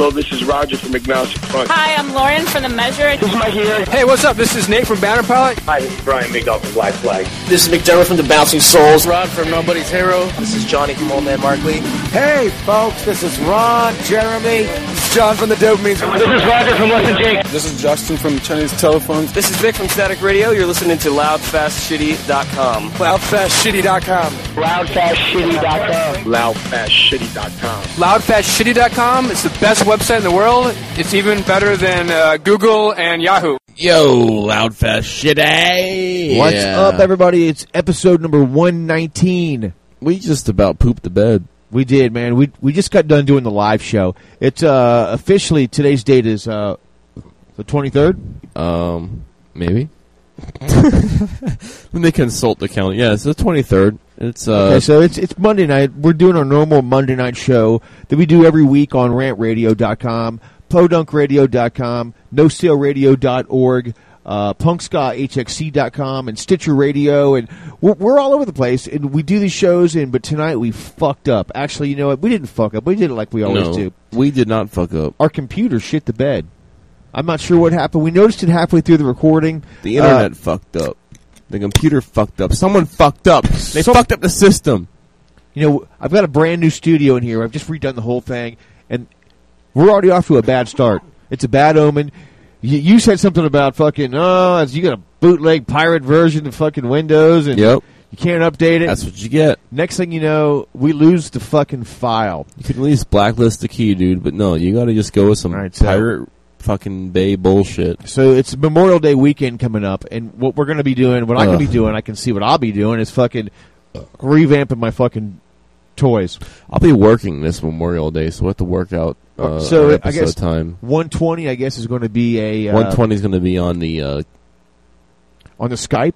Hello, this is Roger from Agnostic Front. Hi, I'm Lauren from The Measure. This is Mike here. Hey, what's up? This is Nate from Banner Pilot. Hi, this is Brian Migdal from Black Flag. This is McDermott from The Bouncing Souls. Rod from Nobody's Hero. This is Johnny from Old Man Markley. Hey, folks, this is Ron, Jeremy. This is John from The Dopamines. This is Roger from Less Than Jake. This is Justin from Chinese Telephones. This is Vic from Static Radio. You're listening to LoudFastShitty.com. LoudFastShitty.com. LoudFastShitty.com. LoudFastShitty.com. LoudFastShitty.com. It's the best website in the world. It's even better than uh, Google and Yahoo. Yo, loud fast shitty. What's Yeah. up, everybody? It's episode number 119. We just about pooped the bed. We did, man. We we just got done doing the live show. It's uh, officially today's date is uh, the 23rd. Um, maybe. when they consult the calendar, yeah, it's the twenty third. It's uh, okay, so it's it's Monday night. We're doing our normal Monday night show that we do every week on rantradio.com, podunkradio.com, nosaleradio.org, uh, punkscahxc.com, and Stitcher Radio, and we're, we're all over the place. And we do these shows, and but tonight we fucked up. Actually, you know what? We didn't fuck up. We did it like we always no, do. we did not fuck up. Our computer shit the bed. I'm not sure what happened. We noticed it halfway through the recording. The internet fucked up. The computer fucked up. Someone fucked up. They Some- fucked up the system. You know, I've got a brand new studio in here. I've just redone the whole thing, and we're already off to a bad start. It's a bad omen. You, you said something about fucking oh, you got a bootleg pirate version of fucking Windows, and Yep, you can't update it. that's what you get. Next thing you know, we lose the fucking file. You could at least blacklist the key, dude. But no, you got to just go with some All right, so- pirate fucking bay bullshit. So it's Memorial Day weekend coming up, and what we're going to be doing, what I'm going to Ugh. be doing, I can see what I'll be doing is fucking revamping my fucking toys. I'll be working this Memorial Day, so we'll have to work out uh, So, I guess- time. 120, I guess, is going to be a uh, One twenty is going to be on the uh, on the Skype.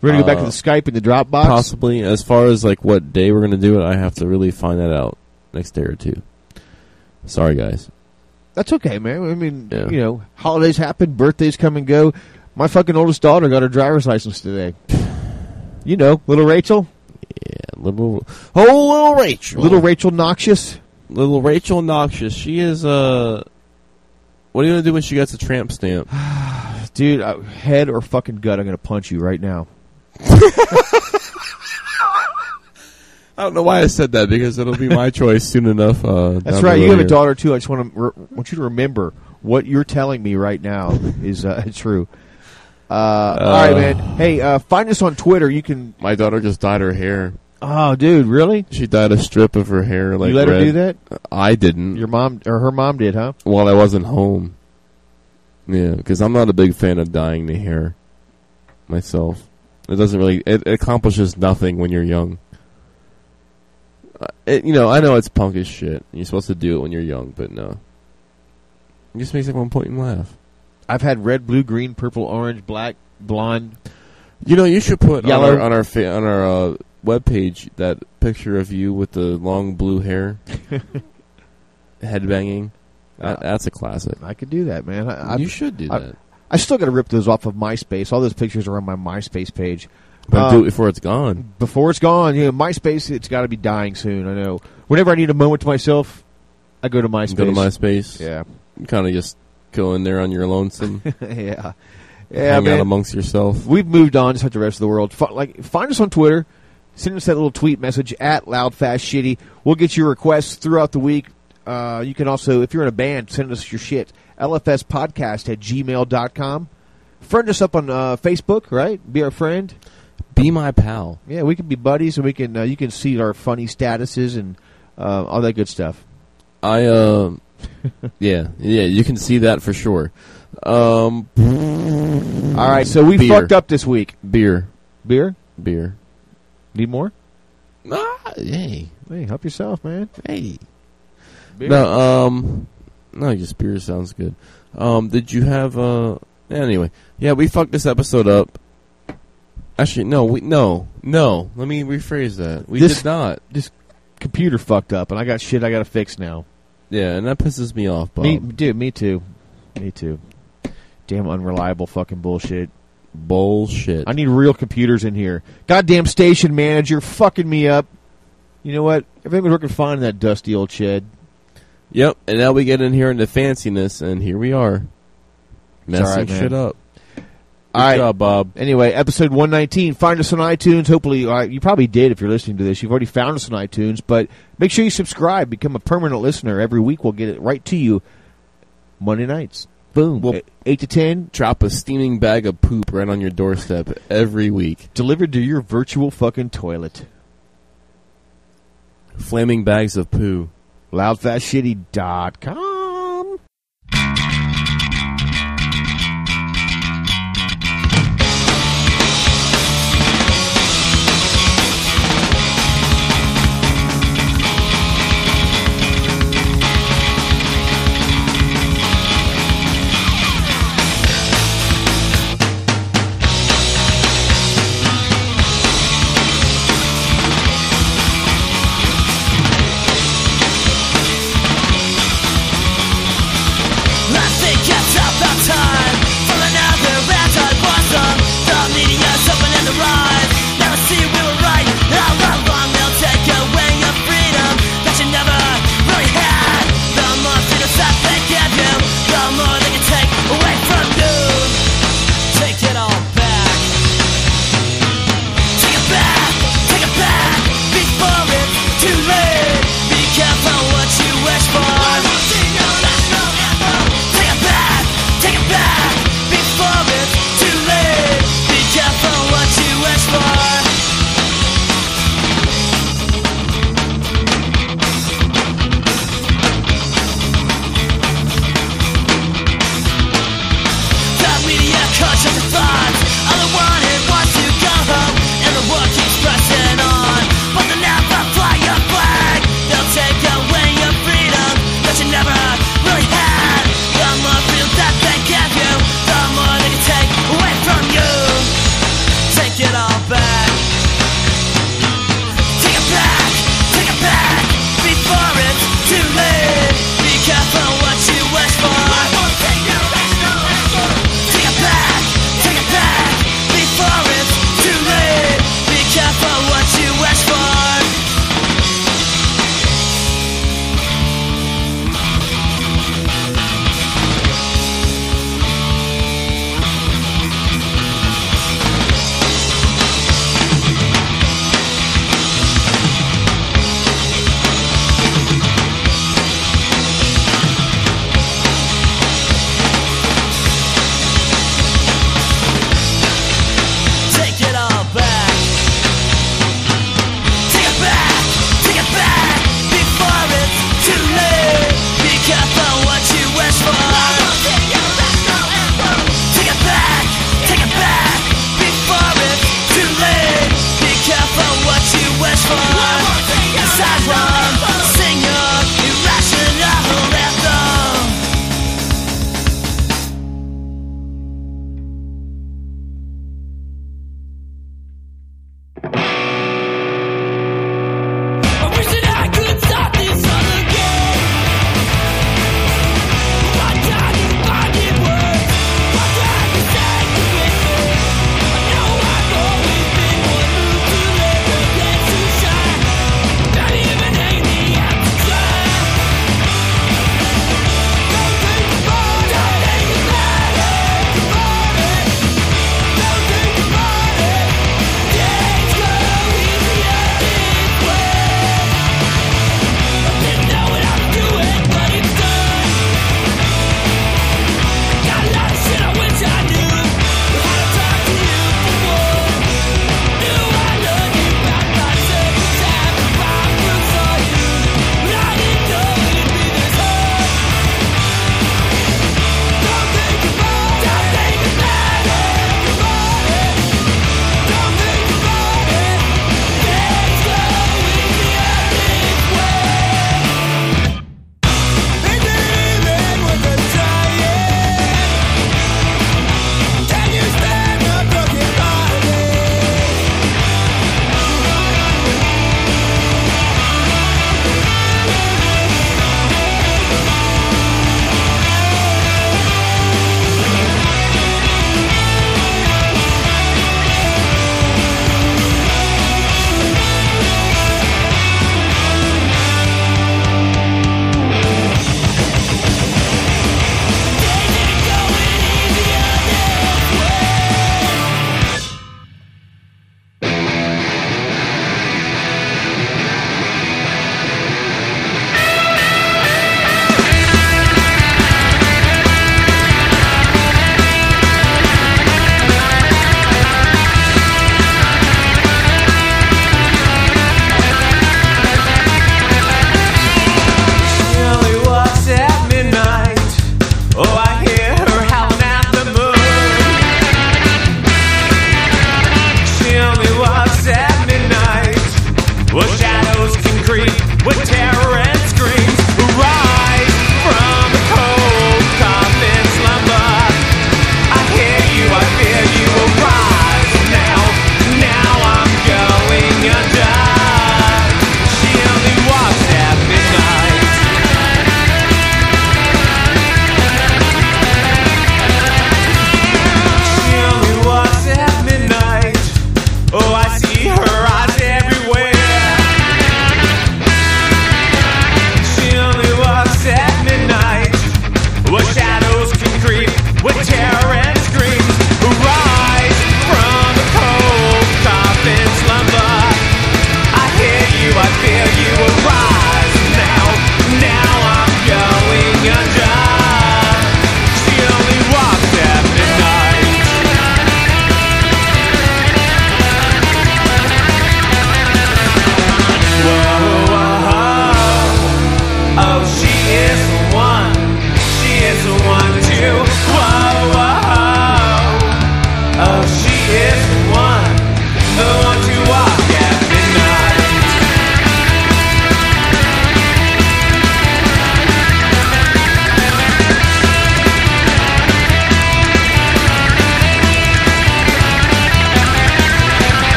We're going to go back to Uh, the Skype and the Dropbox. possibly. As far as like what day we're going to do it, I have to really find that out next day or two. Sorry, guys. That's okay, man. I mean, Yeah. you know, holidays happen, birthdays come and go. My fucking oldest daughter got her driver's license today. You know, little Rachel, Yeah, little oh, little Rachel, little Rachel Noxious. Little Rachel Noxious. She is uh. What are you gonna do when she gets a tramp stamp? Dude, uh, head or fucking gut, I'm going to punch you right now. I don't know why I said that because it'll be my choice soon enough. Uh, That's right. You road have a daughter too. I just want to re- want you to remember what you're telling me right now is uh, true. Uh, all right, man. Hey, uh, find us on Twitter. You can. My daughter just dyed her hair. Oh, dude, really? She dyed a strip of her hair. Like you let her do that? I didn't. Your mom or her mom did, huh? While I wasn't home. Yeah, because I'm not a big fan of dyeing the hair myself. It doesn't really. It, it accomplishes nothing when you're young. Uh, It, you know, I know it's punk as shit. You're supposed to do it when you're young, but no. It just makes everyone point and laugh. I've had red, blue, green, purple, orange, black, blonde. You know, you should put Yellow. on our on our, fa- on our uh, webpage that picture of you with the long blue hair, headbanging. That, that's a classic. I could do that, man. I, you I, should do I- that, I still got to rip those off of MySpace. All those pictures are on my MySpace page. but uh, do it before it's gone. Before it's gone, you know, MySpace, it's got to be dying soon. I know. Whenever I need a moment to myself, I go to MySpace. Go to MySpace. Yeah. kind of just go in there on your lonesome, yeah. Yeah, hang out amongst yourself. We've moved on just like the rest of the world. F- like, find us on Twitter. Send us that little tweet message at loudfastshitty. We'll get your requests throughout the week. Uh, you can also, if you're in a band, send us your shit. LFSpodcast at gmail.com. Friend us up on uh, Facebook, right? Be our friend. Be my pal. Yeah, we can be buddies, and we can uh, you can see our funny statuses and uh, all that good stuff. I uh, yeah, yeah, you can see that for sure. Um, All right, so we Beer. fucked up this week. beer, Beer? beer. Need more? Ah, hey, Hey, help yourself, man. hey. Beer. No, um, no, your beer sounds good. Um, did you have uh? Anyway, yeah, we fucked this episode up. Actually, no, we no, no. Let me rephrase that. We This- did not. This computer fucked up, and I got shit I got to fix now. Yeah, and that pisses me off, Bob. Me, dude, me too. Me too. Damn unreliable fucking bullshit. Bullshit. I need real computers in here. Goddamn station manager fucking me up. You know what? Everything was working fine in that dusty old shed. Yep, and now we get in here into fanciness, and here we are. Messing right, shit up. Good All right. job, Bob. Anyway, episode 119. Find us on iTunes. Hopefully, uh, you probably did if you're listening to this. You've already found us on iTunes, but make sure you subscribe. Become a permanent listener. Every week we'll get it right to you Monday nights. Boom. Well- E- 8 to 10, Drop a steaming bag of poop right on your doorstep every week. delivered to your virtual fucking toilet. Flaming bags of poo. Loudfastshitty.com.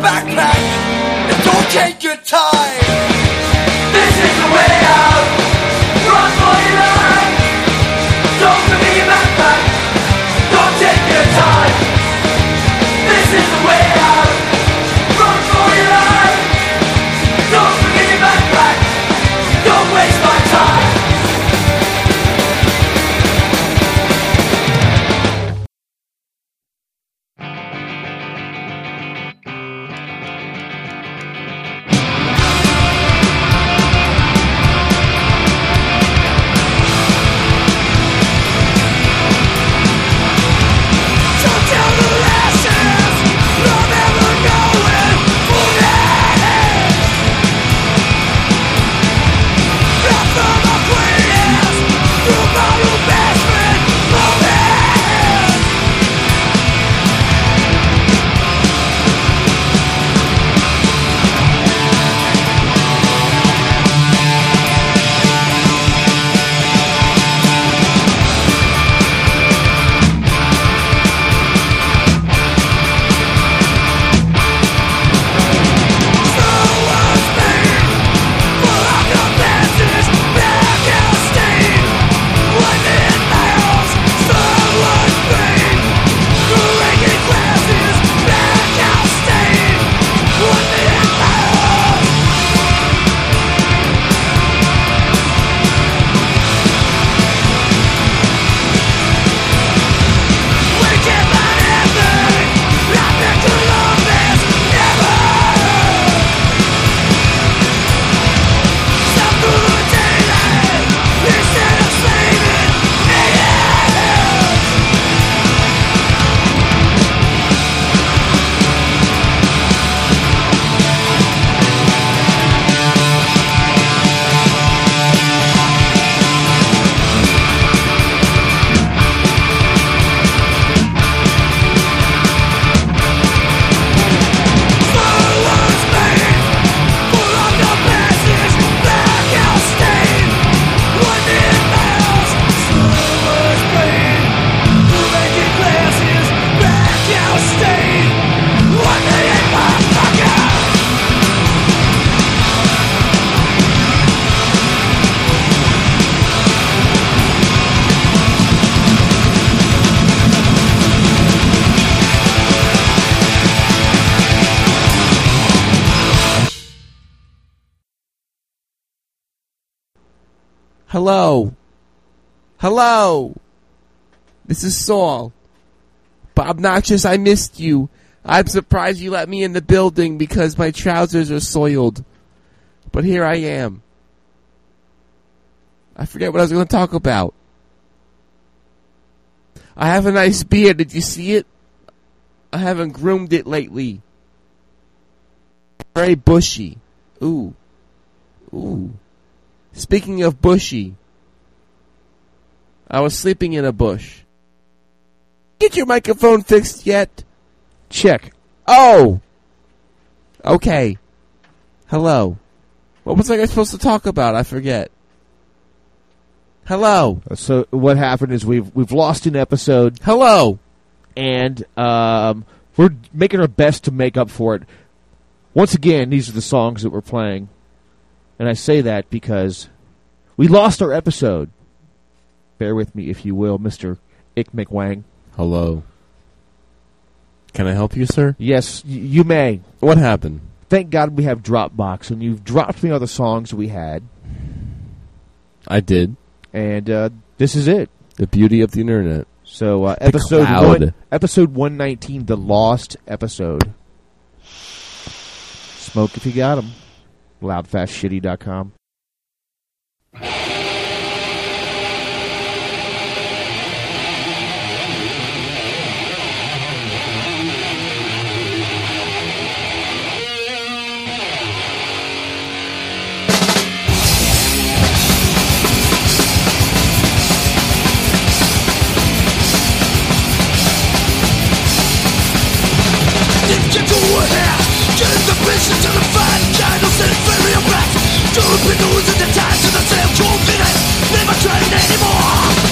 backpack and don't take your time. Hello. This is Saul. Bob Noxious, I missed you. I'm surprised you let me in the building because my trousers are soiled. But here I am. I forget what I was going to talk about. I have a nice beard. Did you see it? I haven't groomed it lately. Very bushy. Ooh. Ooh. Speaking of bushy, I was sleeping in a bush. Get your microphone fixed yet? Check. Oh! Okay. Hello. What was I supposed to talk about? I forget. Hello. So what happened is we've we've lost an episode. Hello. And um, we're making our best to make up for it. Once again, these are the songs that we're playing. And I say that because we lost our episode. Bear with me, if you will, Mr. Ick McWang. Hello. Can I help you, sir? Yes, you may. What happened? Thank God we have Dropbox, and you've dropped me all the songs we had. I did. And uh, this is it. The beauty of the internet. So uh, episode one, episode one nineteen, the lost episode. Smoke if you got 'em. Loudfastshitty.com. hair Get the business to the fight Channels and inferior blacks Two pickles in the time to the same confidence Never train anymore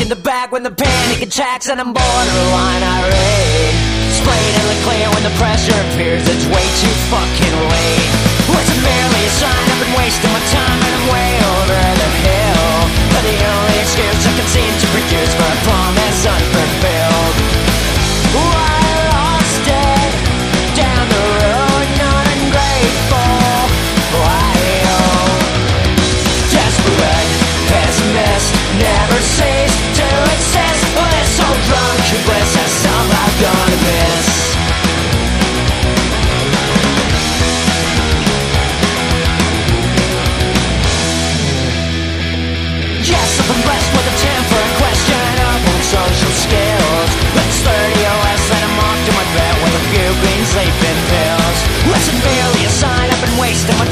in the bag when the panic attacks and I'm borderline irate. Splayed in the clear when the pressure appears, it's way too fucking late. Was it merely a sign I've been wasting my time?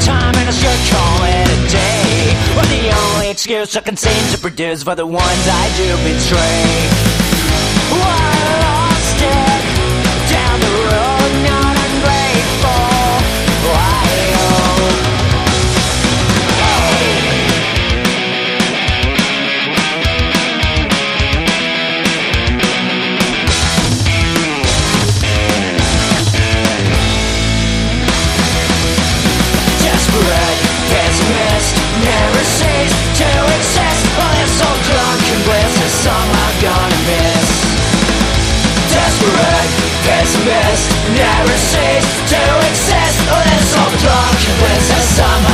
time and I should call it a day. But the only excuse I can seem to produce For the ones I do betray. Why Never cease to exist. Let's all drunk the summer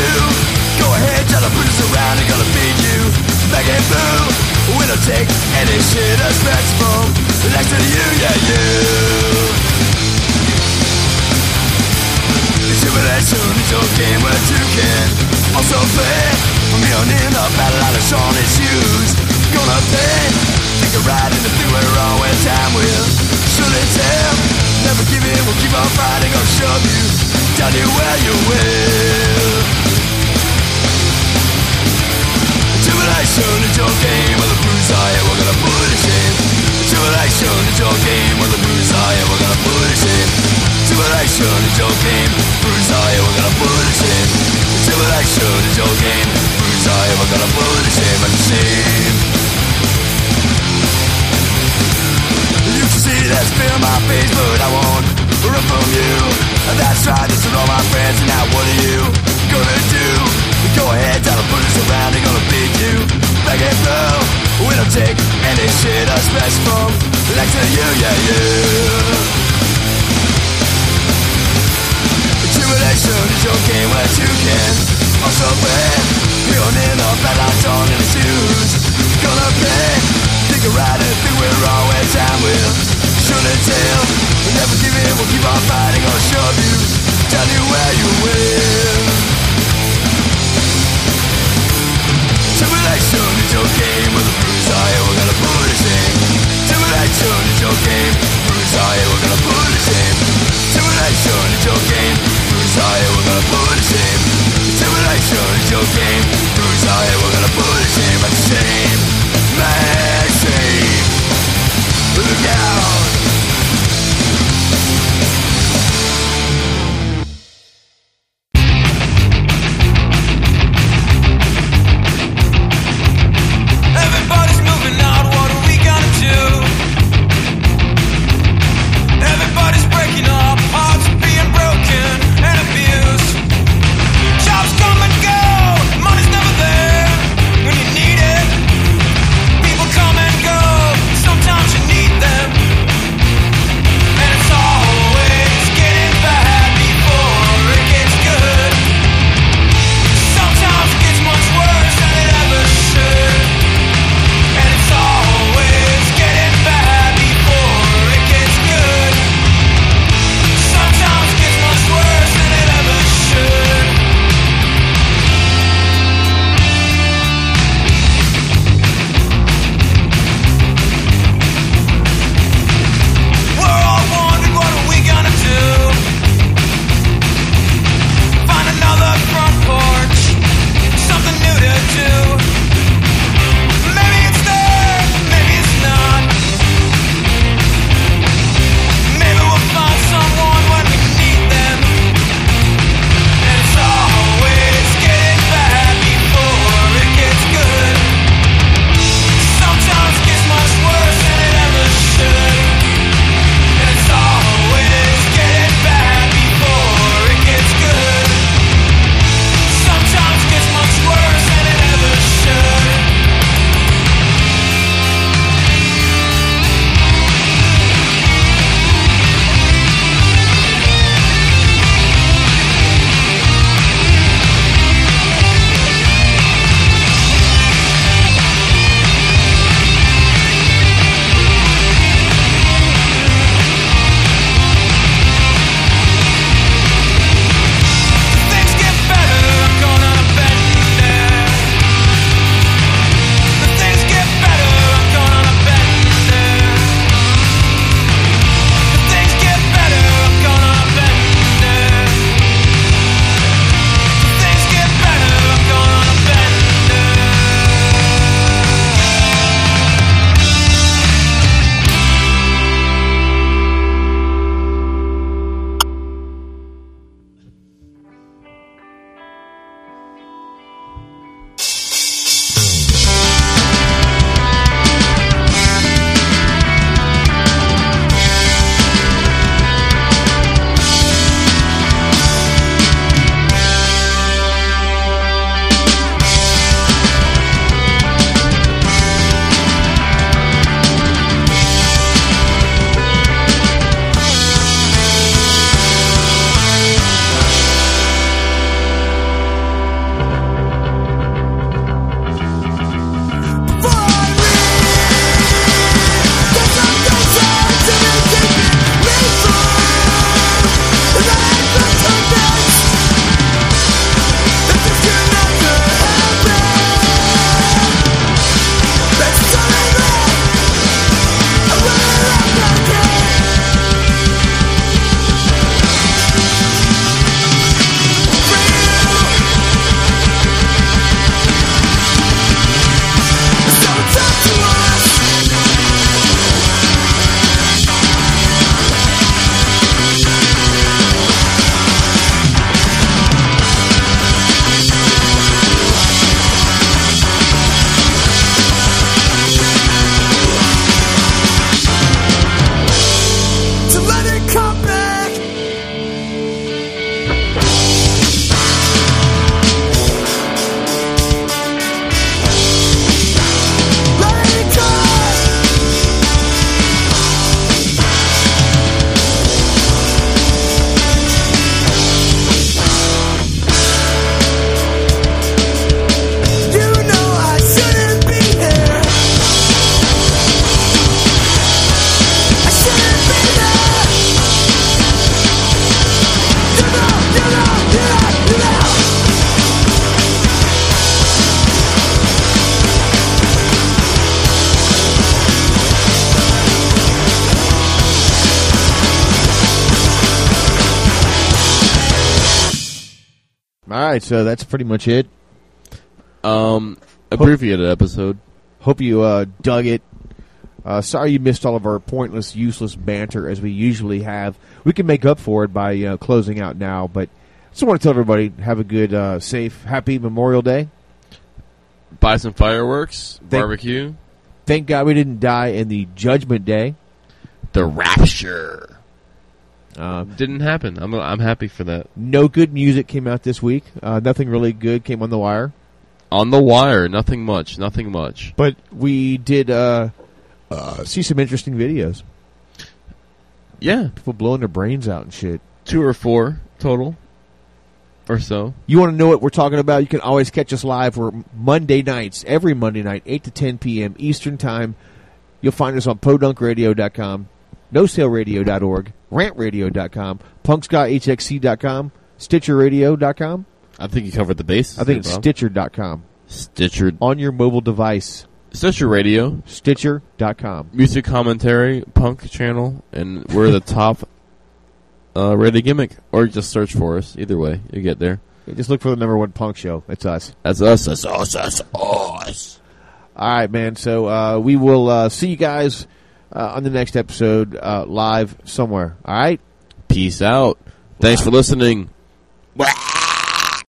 do Go ahead, tell the police around They're gonna feed you. Back and blue We don't take any shit as from Next to you, yeah, you. Simulation is your game where you can. Also play A on in. The battle lot of Sean is used Gonna pay Take a ride in the thing we're wrong where time will. Surely tell Never give in, we'll keep on fighting I'll shove you Tell you where you will. Tribulation is your game with a bruise eye and we're gonna put it in. Tribulation is your game with the bruise eye and we're gonna put it in. Tribulation is your game, bruise eye and we're gonna put it in. Tribulation is your game, bruise eye and we're gonna in. But same. You can see that spin on my face, but I won't run from you. That's right, this is all my friends, and now what are you gonna do? Go ahead, tell them put us around, they're gonna beat you back and through. We don't take any shit us best from next to you, yeah, you. Tribulation is your game where you can also play. Beyond in the bad lights on in the shoes. Gonna play, think a ride and think we're wrong where time will surely tell. We never give in, we'll keep on fighting, I'll shove you, tell you where you will. Your game bruise eye, we're gonna put it in. Tribulation is your All right, so that's pretty much it. Um, abbreviated episode. Hope you uh, dug it. Uh, sorry you missed all of our pointless, useless banter as we usually have. We can make up for it by uh, closing out now, but just want to tell everybody have a good, uh, safe, happy Memorial Day. Buy some fireworks, Thank- barbecue, Thank God we didn't die in the Judgment Day. the rapture. Uh, Didn't happen. I'm I'm happy for that. no good music came out this week. Uh, nothing really good came on the wire. On the wire, nothing much, nothing much. But we did uh, uh, see some interesting videos. Yeah, People blowing their brains out and shit. two or four total, or so. You want to know what we're talking about? You can always catch us live. We're Monday nights, every Monday night, 8 to 10 p.m. Eastern Time. You'll find us on podunkradio.com, nosaleradio.org, rantradio.com, punkscotthxc.com, stitcherradio.com. I think you covered the bases. I think it's stitcher.com. Stitcher, On your mobile device, Stitcher Radio, stitcher.com. music commentary, punk channel, and we're the top uh, rated gimmick. Or just search for us. Either way, you get there. Just look for the number one punk show. It's us. That's us. That's us. That's us. All right, man. So uh, we will uh, see you guys uh, on the next episode uh, live somewhere. All right? Peace out. Thanks for listening. Wow.